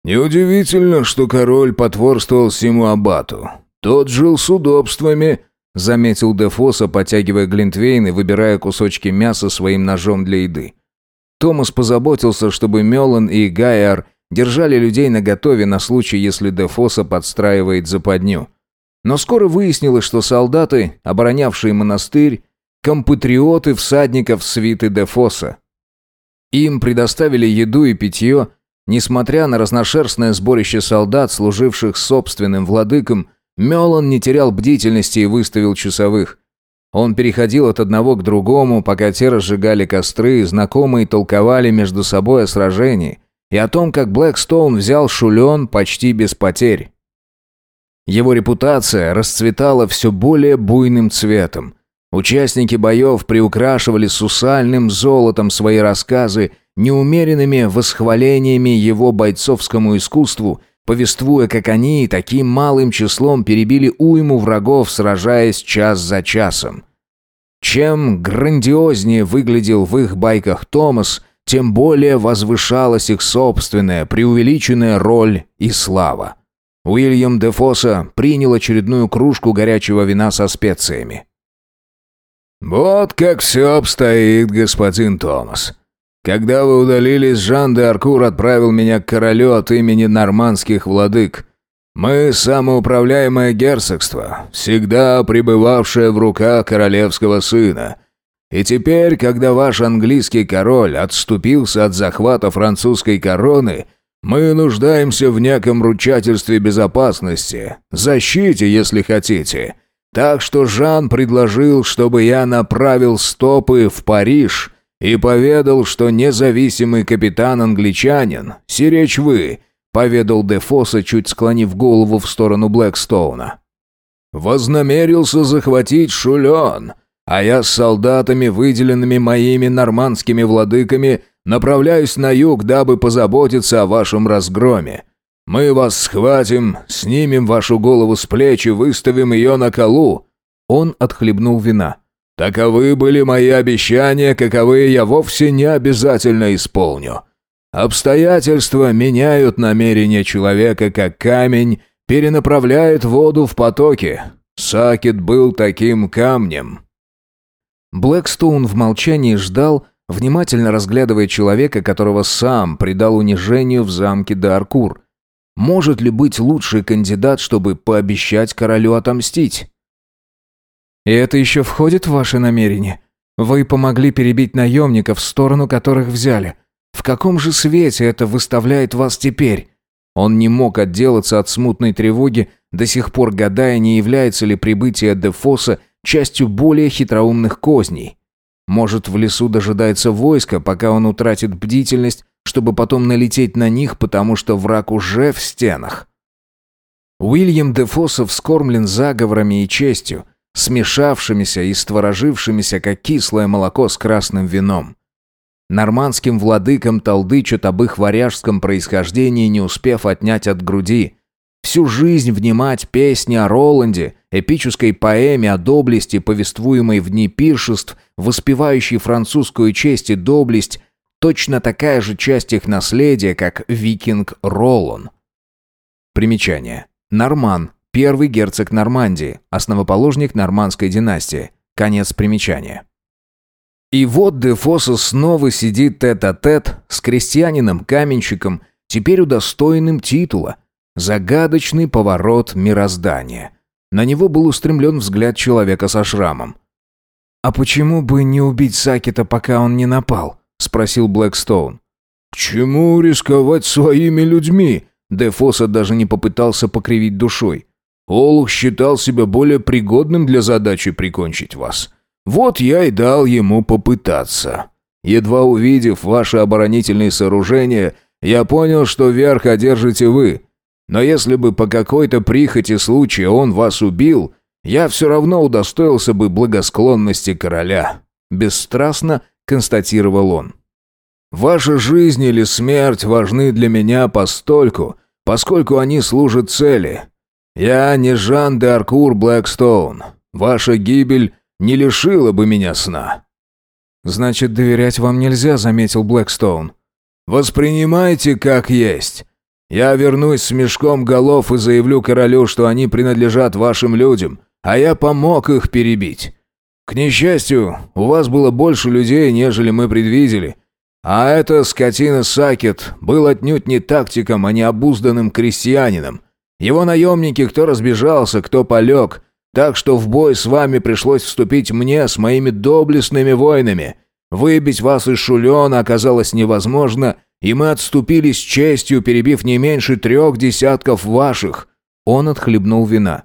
«Неудивительно, что король потворствовал всему аббату. Тот жил с удобствами», заметил Дефоса, потягивая глинтвейн и выбирая кусочки мяса своим ножом для еды. Томас позаботился, чтобы Мелан и Гайар держали людей наготове на случай, если Дефоса подстраивает западню. Но скоро выяснилось, что солдаты, оборонявшие монастырь, компатриоты всадников свиты Дефоса. Им предоставили еду и питье, несмотря на разношерстное сборище солдат, служивших собственным владыкам, Мелан не терял бдительности и выставил часовых. Он переходил от одного к другому, пока те разжигали костры, знакомые толковали между собой о сражении и о том, как Блэкстоун взял Шулен почти без потерь. Его репутация расцветала все более буйным цветом. Участники боев приукрашивали сусальным золотом свои рассказы, неумеренными восхвалениями его бойцовскому искусству повествуя, как они таким малым числом перебили уйму врагов, сражаясь час за часом. Чем грандиознее выглядел в их байках Томас, тем более возвышалась их собственная преувеличенная роль и слава. Уильям де Фосса принял очередную кружку горячего вина со специями. «Вот как все обстоит, господин Томас. Когда вы удалились, Жан де Аркур отправил меня к королю от имени нормандских владык. Мы самоуправляемое герцогство, всегда пребывавшее в руках королевского сына. И теперь, когда ваш английский король отступился от захвата французской короны, мы нуждаемся в неком ручательстве безопасности, защите, если хотите. Так что Жан предложил, чтобы я направил стопы в Париж» и поведал, что независимый капитан-англичанин, сиречь вы, поведал Дефоса, чуть склонив голову в сторону Блэкстоуна. Вознамерился захватить Шулен, а я с солдатами, выделенными моими нормандскими владыками, направляюсь на юг, дабы позаботиться о вашем разгроме. Мы вас схватим, снимем вашу голову с плеч и выставим ее на колу». Он отхлебнул вина. «Таковы были мои обещания, каковы я вовсе не обязательно исполню. Обстоятельства меняют намерение человека, как камень перенаправляет воду в потоки. Сакет был таким камнем». Блэкстоун в молчании ждал, внимательно разглядывая человека, которого сам предал унижению в замке Даркур. Может ли быть лучший кандидат, чтобы пообещать королю отомстить? «И это еще входит в ваши намерения? Вы помогли перебить наемников, в сторону которых взяли. В каком же свете это выставляет вас теперь?» Он не мог отделаться от смутной тревоги, до сих пор гадая, не является ли прибытие Дефоса частью более хитроумных козней. Может, в лесу дожидается войско, пока он утратит бдительность, чтобы потом налететь на них, потому что враг уже в стенах. Уильям Дефоса вскормлен заговорами и честью, смешавшимися и створожившимися, как кислое молоко с красным вином. Нормандским владыкам толдычат об их варяжском происхождении, не успев отнять от груди. Всю жизнь внимать песни о Роланде, эпической поэме о доблести, повествуемой в дни пиршеств, воспевающей французскую честь и доблесть, точно такая же часть их наследия, как викинг Ролан. Примечание. Норман, первый герцог Нормандии, основоположник нормандской династии. Конец примечания. И вот Дефоса снова сидит тет-а-тет -тет с крестьянином-каменщиком, теперь удостоенным титула. Загадочный поворот мироздания. На него был устремлен взгляд человека со шрамом. «А почему бы не убить Сакета, пока он не напал?» — спросил Блэкстоун. «К чему рисковать своими людьми?» Дефоса даже не попытался покривить душой. «Олух считал себя более пригодным для задачи прикончить вас. Вот я и дал ему попытаться. Едва увидев ваши оборонительные сооружения, я понял, что верх одержите вы. Но если бы по какой-то прихоти случая он вас убил, я все равно удостоился бы благосклонности короля». Бесстрастно констатировал он. «Ваша жизнь или смерть важны для меня постольку, поскольку они служат цели. Я не Жан де Аркур Блэкстоун. Ваша гибель не лишила бы меня сна». «Значит, доверять вам нельзя», — заметил Блэкстоун. «Воспринимайте как есть. Я вернусь с мешком голов и заявлю королю, что они принадлежат вашим людям, а я помог их перебить. К несчастью, у вас было больше людей, нежели мы предвидели. А эта скотина Сакет был отнюдь не тактиком, а не обузданным крестьянином. Его наемники кто разбежался, кто полег, так что в бой с вами пришлось вступить мне с моими доблестными воинами. Выбить вас из шулена оказалось невозможно, и мы отступили с честью, перебив не меньше трех десятков ваших». Он отхлебнул вина.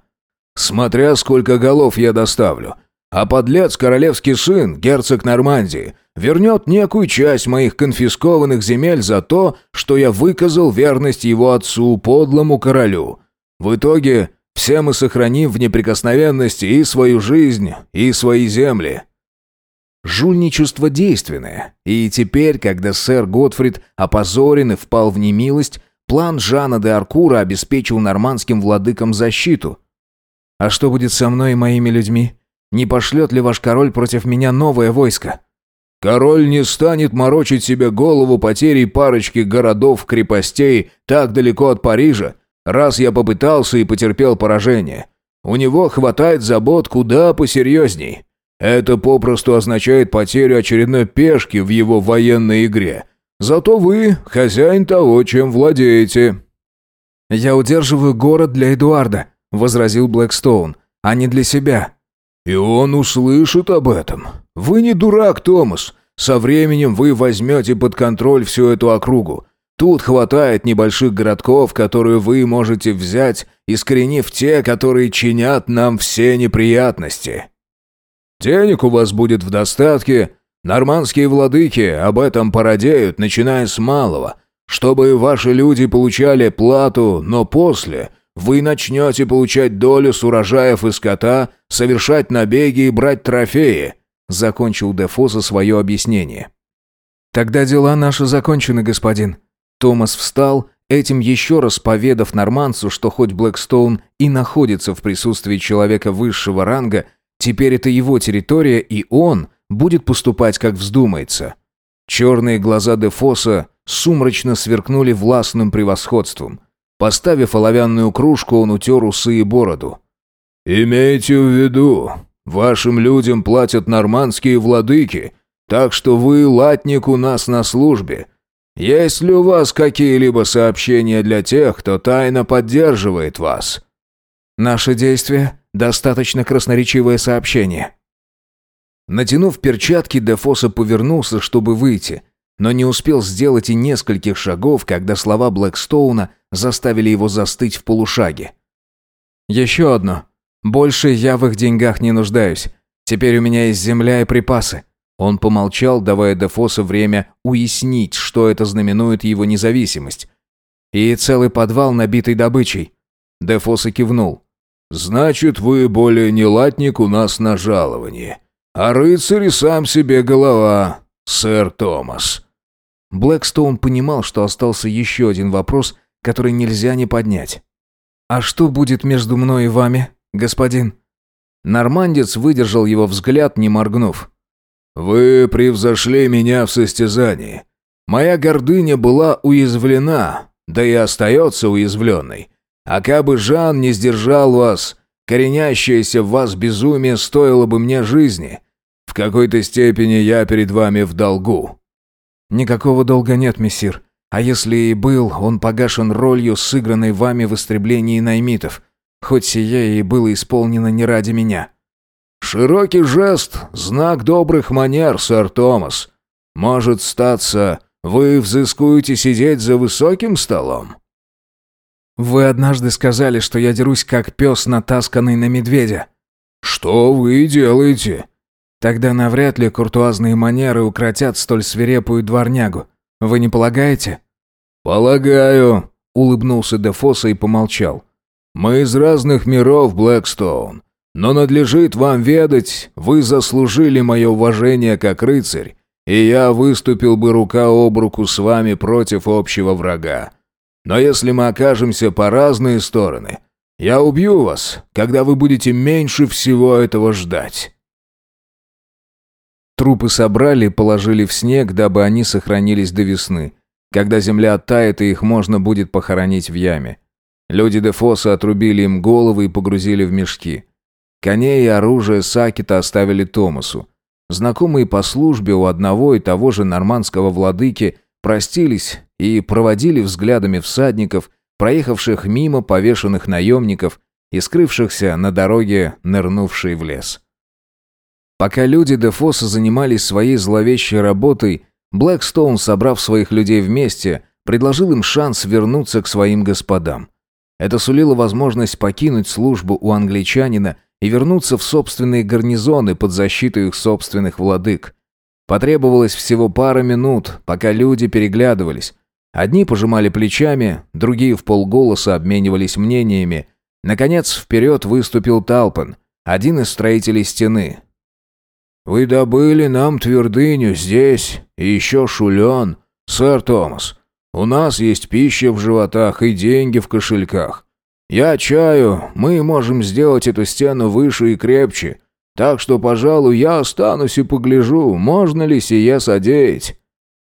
«Смотря сколько голов я доставлю. А подлец, королевский сын, герцог Нормандии, вернет некую часть моих конфискованных земель за то, что я выказал верность его отцу, подлому королю. В итоге все мы сохраним в неприкосновенности и свою жизнь, и свои земли». Жульничество действенное, и теперь, когда сэр Готфрид опозорен и впал в немилость, план Жана де Аркура обеспечил нормандским владыкам защиту. «А что будет со мной и моими людьми? Не пошлет ли ваш король против меня новое войско?» «Король не станет морочить себе голову потерей парочки городов-крепостей так далеко от Парижа, Раз я попытался и потерпел поражение, у него хватает забот куда посерьезней. Это попросту означает потерю очередной пешки в его военной игре. Зато вы хозяин того, чем владеете». «Я удерживаю город для Эдуарда», — возразил Блэкстоун, — «а не для себя». «И он услышит об этом. Вы не дурак, Томас. Со временем вы возьмете под контроль всю эту округу. Тут хватает небольших городков, которые вы можете взять, искоренив те, которые чинят нам все неприятности. Денег у вас будет в достатке. Нормандские владыки об этом породеют, начиная с малого, чтобы ваши люди получали плату, но после вы начнете получать долю с урожаев и скота, совершать набеги и брать трофеи», — закончил Дефо за свое объяснение. «Тогда дела наши закончены, господин», Томас встал, этим еще раз поведав норманцу, что хоть Блэкстоун и находится в присутствии человека высшего ранга, теперь это его территория, и он будет поступать, как вздумается. Черные глаза Дефоса сумрачно сверкнули властным превосходством. Поставив оловянную кружку, он утер усы и бороду. «Имейте в виду, вашим людям платят нормандские владыки, так что вы латник у нас на службе. Есть ли у вас какие-либо сообщения для тех, кто тайно поддерживает вас?» «Наши действия – достаточно красноречивое сообщение». Натянув перчатки, Дефоса повернулся, чтобы выйти, но не успел сделать и нескольких шагов, когда слова Блэкстоуна заставили его застыть в полушаге. «Еще одно. Больше я в их деньгах не нуждаюсь. Теперь у меня есть земля и припасы». Он помолчал, давая Дефоса время уяснить, что это знаменует его независимость. «И целый подвал, набитый добычей». Дефоса кивнул. «Значит, вы более не латник у нас на жаловании. А рыцарь сам себе голова, сэр Томас». Блэкстоун понимал, что остался еще один вопрос, который нельзя не поднять. «А что будет между мной и вами, господин?» Нормандец выдержал его взгляд, не моргнув. «Вы превзошли меня в состязании. Моя гордыня была уязвлена, да и остается уязвленной. А кабы Жан не сдержал вас, коренящееся в вас безумие стоило бы мне жизни. В какой-то степени я перед вами в долгу». «Никакого долга нет, мессир. А если и был, он погашен ролью, сыгранной вами в истреблении наймитов, хоть сие и было исполнено не ради меня». «Широкий жест — знак добрых манер, сэр Томас. Может статься, вы взыскуете сидеть за высоким столом?» «Вы однажды сказали, что я дерусь как пес, натасканный на медведя». «Что вы делаете?» «Тогда навряд ли куртуазные манеры укротят столь свирепую дворнягу. Вы не полагаете?» «Полагаю», — улыбнулся Дефоса и помолчал. «Мы из разных миров, Блэкстоун. Но надлежит вам ведать, вы заслужили мое уважение как рыцарь, и я выступил бы рука об руку с вами против общего врага. Но если мы окажемся по разные стороны, я убью вас, когда вы будете меньше всего этого ждать». Трупы собрали и положили в снег, дабы они сохранились до весны, когда земля оттает и их можно будет похоронить в яме. Люди Дефоса отрубили им головы и погрузили в мешки. Коней и оружие Сакита оставили Томасу. Знакомые по службе у одного и того же нормандского владыки простились и проводили взглядами всадников, проехавших мимо повешенных наемников и скрывшихся на дороге, нырнувшей в лес. Пока люди Дефоса занимались своей зловещей работой, Блэкстоун, собрав своих людей вместе, предложил им шанс вернуться к своим господам. Это сулило возможность покинуть службу у англичанина и вернуться в собственные гарнизоны под защиту их собственных владык. Потребовалось всего пара минут, пока люди переглядывались. Одни пожимали плечами, другие в полголоса обменивались мнениями. Наконец, вперед выступил Талпен, один из строителей стены. «Вы добыли нам твердыню здесь, и еще шулен, сэр Томас. У нас есть пища в животах и деньги в кошельках. Я чаю, мы можем сделать эту стену выше и крепче. Так что, пожалуй, я останусь и погляжу, можно ли сие содеять».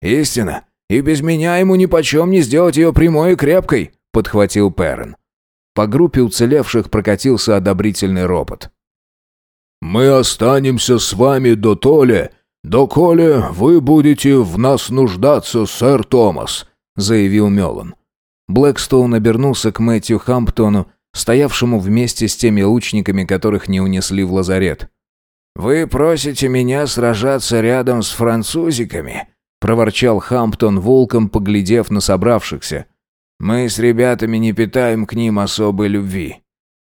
«Истина, и без меня ему нипочем не сделать ее прямой и крепкой», — подхватил Перн. По группе уцелевших прокатился одобрительный ропот. «Мы останемся с вами до Толе, доколе вы будете в нас нуждаться, сэр Томас», — заявил Мелан. Блэкстоун обернулся к Мэтью Хамптону, стоявшему вместе с теми лучниками, которых не унесли в лазарет. «Вы просите меня сражаться рядом с французиками?» — проворчал Хамптон волком, поглядев на собравшихся. «Мы с ребятами не питаем к ним особой любви.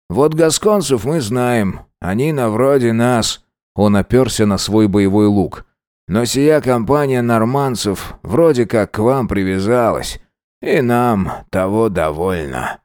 Вот гасконцев мы знаем, они на вроде нас». Он оперся на свой боевой лук. «Но сия компания норманцев вроде как к вам привязалась. И нам того довольно».